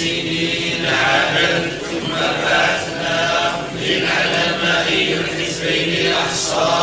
سنين عددا ثم بعثناهم الحزبين أحصى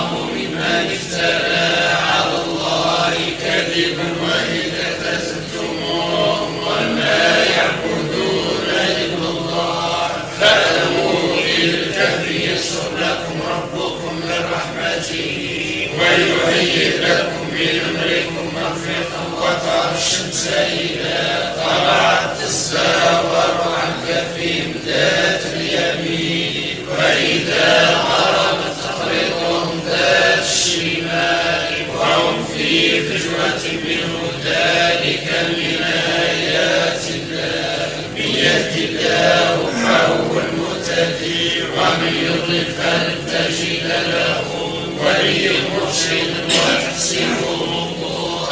ظلم ممن افترى على الله كذبا وإذا تزلتموهم وما يعبدون إلا الله فأووا إلى الكهف يسر لكم ربكم من رحمته ويهيئ لكم من أمركم مغفرة وترى الشمس إذا طلعت تزاور عن كهفهم ذات اليمين وإذا فهو المهتدي ومن يضلل فلن تجد له ولي مرشد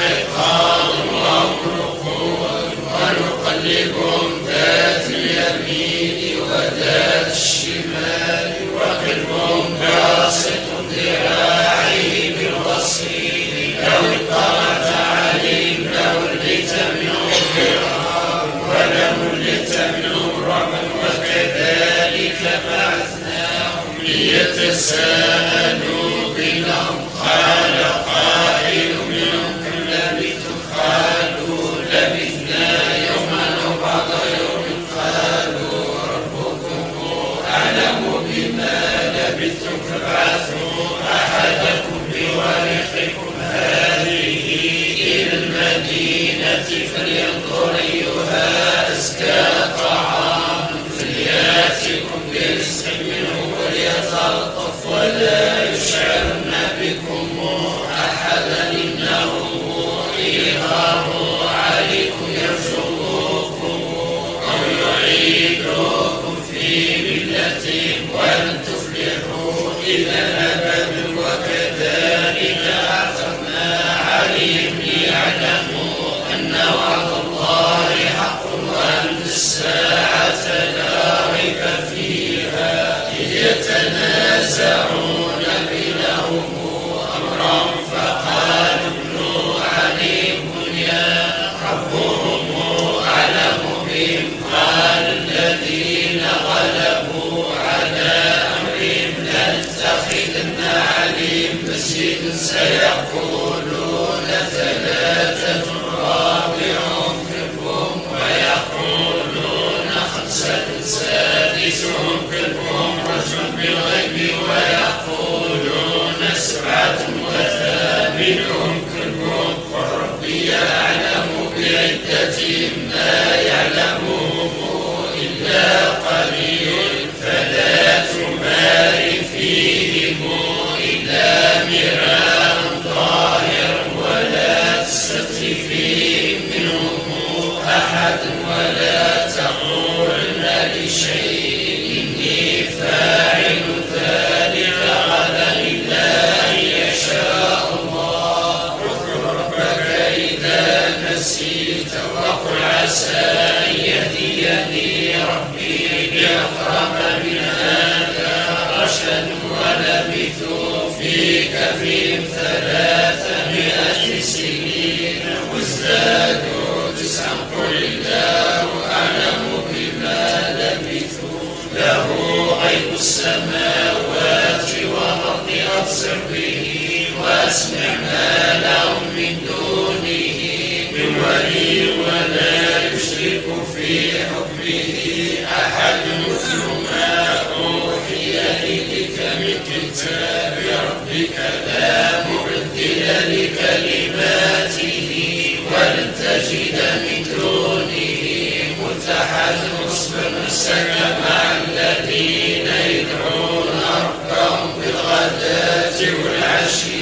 أيقاظا وأمرقون ونقلبهم ذات اليمين وذات الشمال وكذلك بعثناهم ليتساءلوا بينهم قال قائل منهم كم لبثتم قالوا لبثنا يوما أو بعض يوم قالوا ربكم اعلم بما لبثتم فابعثوا احدكم بورقكم هذه إلى المدينة فلينظر أيها أزكى ولا يشعرن سيقولون ثلاثة رابعهم كلبهم ويقولون خمسة سادسهم كلبهم رجل بالغيب ويقولون سبعة وثامنهم كلبهم وربي أعلم بعدتهم ما يعلمهم إلا كفهم ثلاثمائة سنين وازدادوا تسعا قل الله أعلم بما لبثوا له غيب السماوات والأرض أبصر به وأسمع ما لهم من دونه من ولي ولا يشرك في حكمه أحد مثل ما أوحي إليك من كتاب الذين يدعون ربهم بالغداة والعشي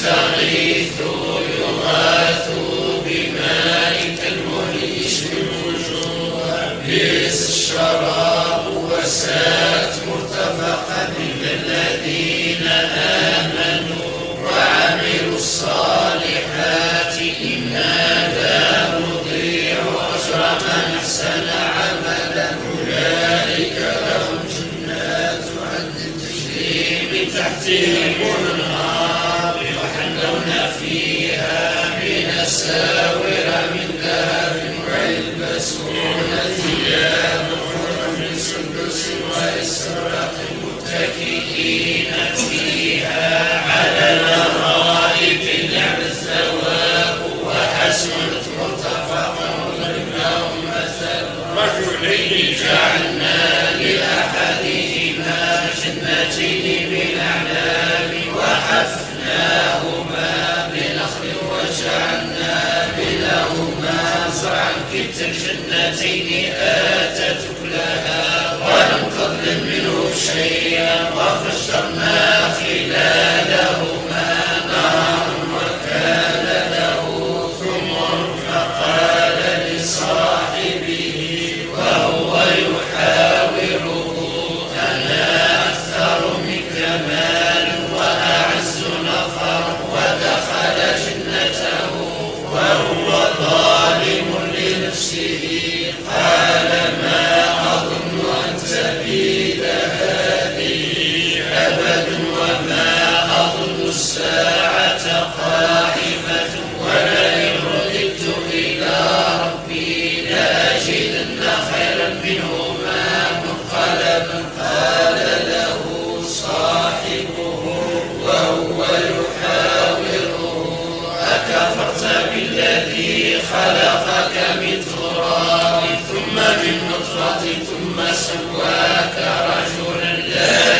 وإن يستغيثوا يغاثوا بماء كالمهل يشبه الوجوه بئس الشراب وساءت مرتفقا للذين آمنوا وعملوا الصالحات إنا لا نضيع أجر من أحسن عملا أولئك لهم جنات عدن تجري من تحتهم من أساور من ذهب ويلبسون ثياب خضر من سندس واستبرق متكئين فيها على الارائك نعم الثواب وحسنت مثل رجلين جعلنا منه شيئا وفجرنا أبدا وما أظن الساعة قائمة ولئن رددت إلى ربي لأجدن خيرا منهما منقلبا قال له صاحبه وهو يحاوره أكفرت بالذي خلقك من تراب ثم من نطفة ثم سواك رجلا لكنه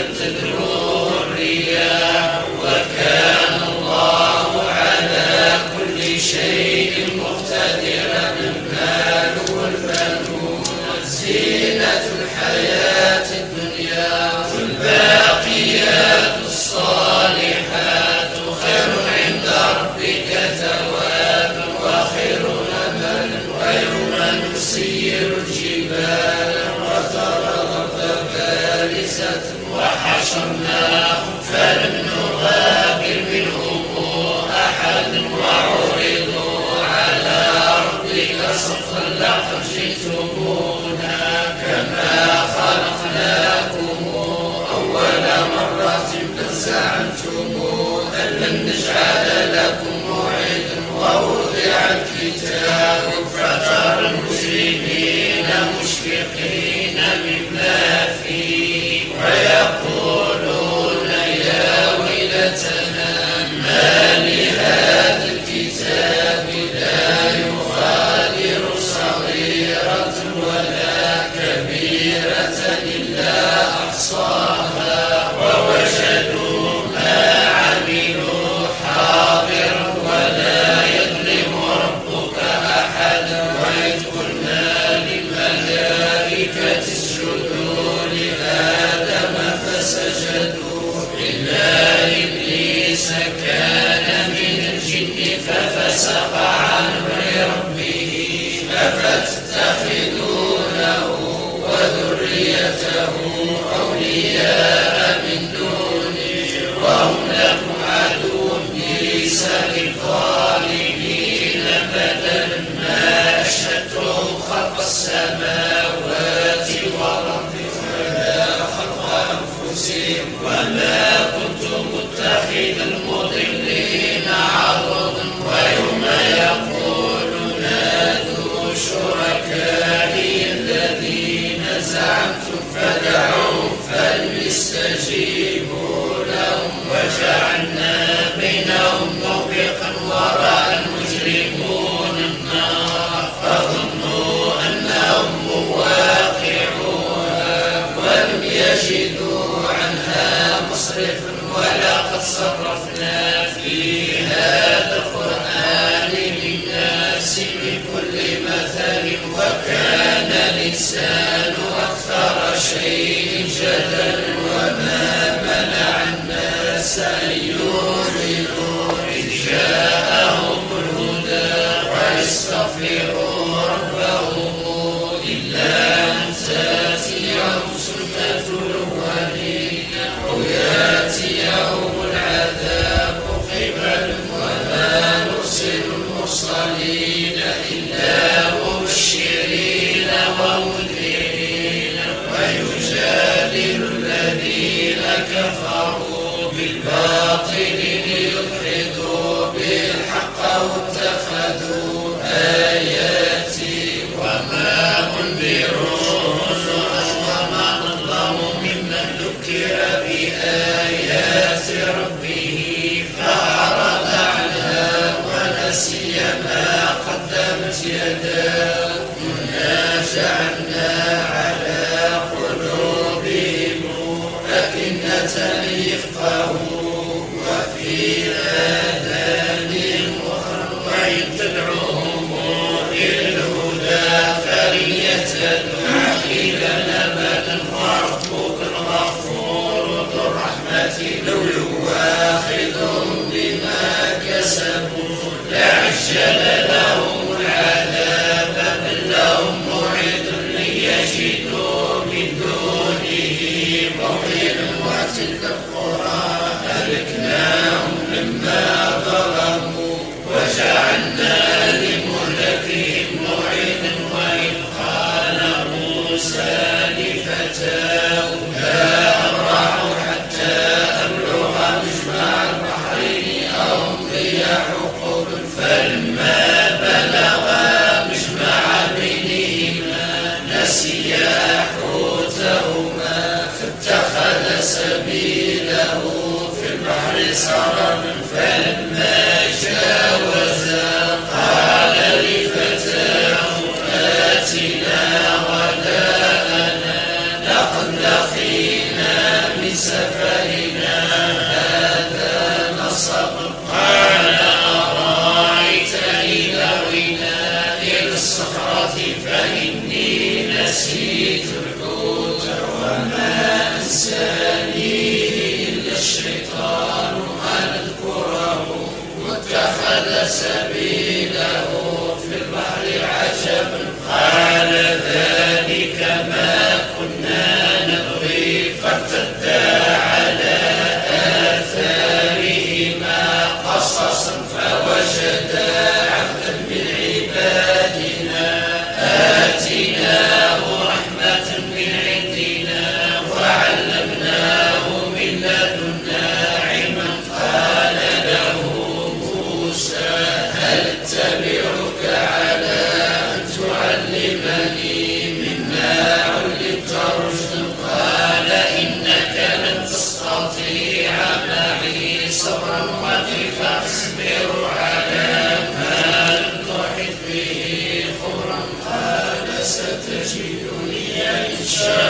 تمسك الرياح وكان وما كنت متخذ المضلين عرضا ويوم يقول نادوا شركائي الذين زعمتم فدعوا فليستجيبوا لهم وجعلنا بينهم موبقا ورائعا. Salsa. وجعلنا على قلوبهم أكنة يفقهوا وفي آذانهم ويطلعهم للهدى فليتدعوا إلى لبن ربك الغفور ذو الرحمة لو يؤاخذهم بما كسبوا لعجل لهم دخل سبيله في البحر عجب قال ذلك ما Nasi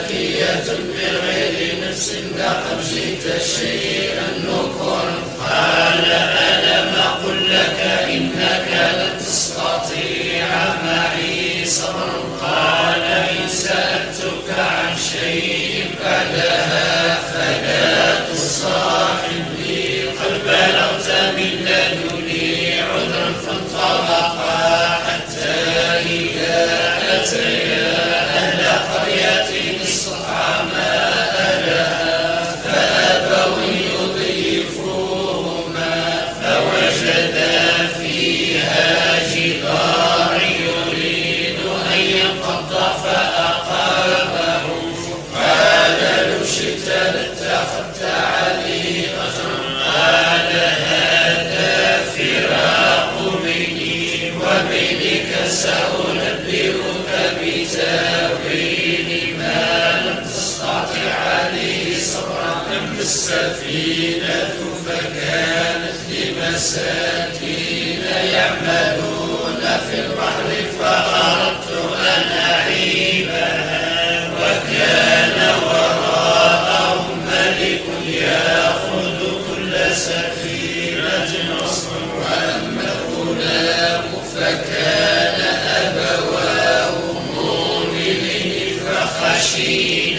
تشعير النفر قال ألم أقل لك إنك لن تستطيع معي صبرا قال إن سألتك عن شيء بعدها فلا تصاحبني قد بلغت من لدني عذرا فانطلقا حتى إذا أتيت لمسجد مساكين يعملون في البحر فأردت أن أعيبها وكان وراءهم ملك يأخذ كل سفينة غصبا أما هناك فكان أبواه مؤمنين فخشيت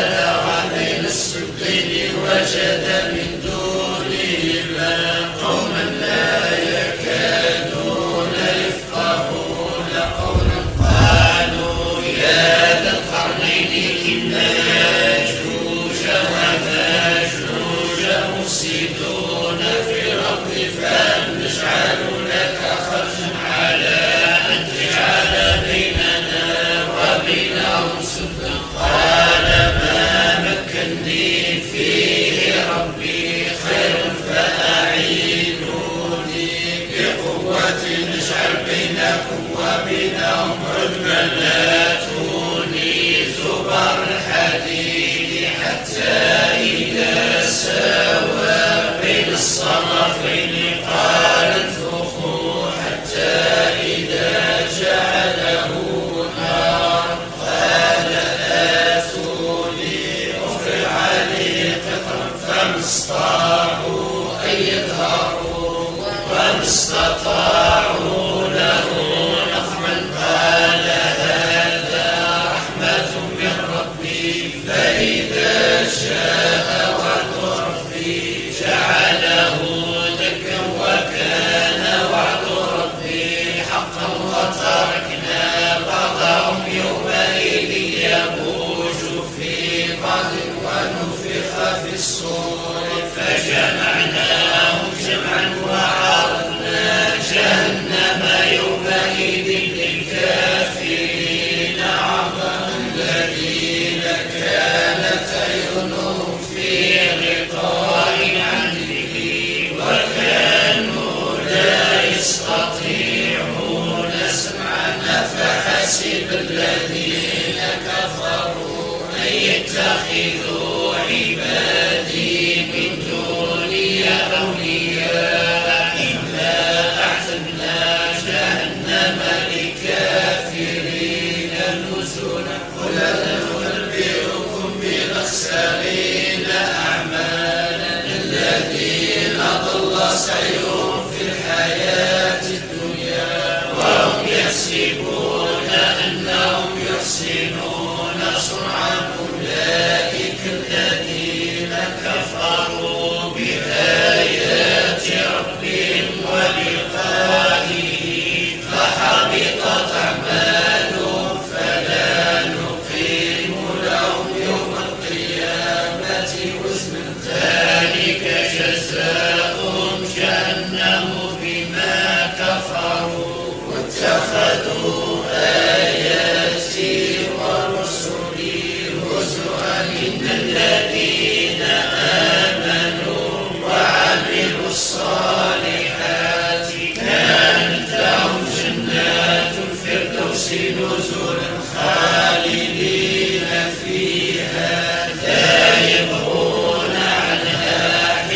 لا قوة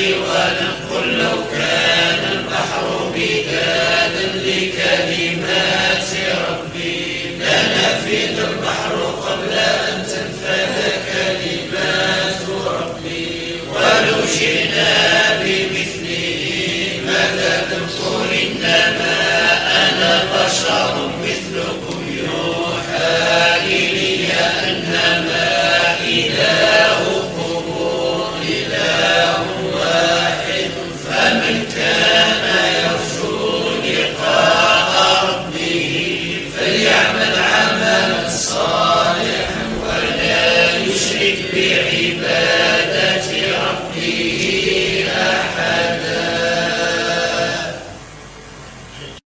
الغد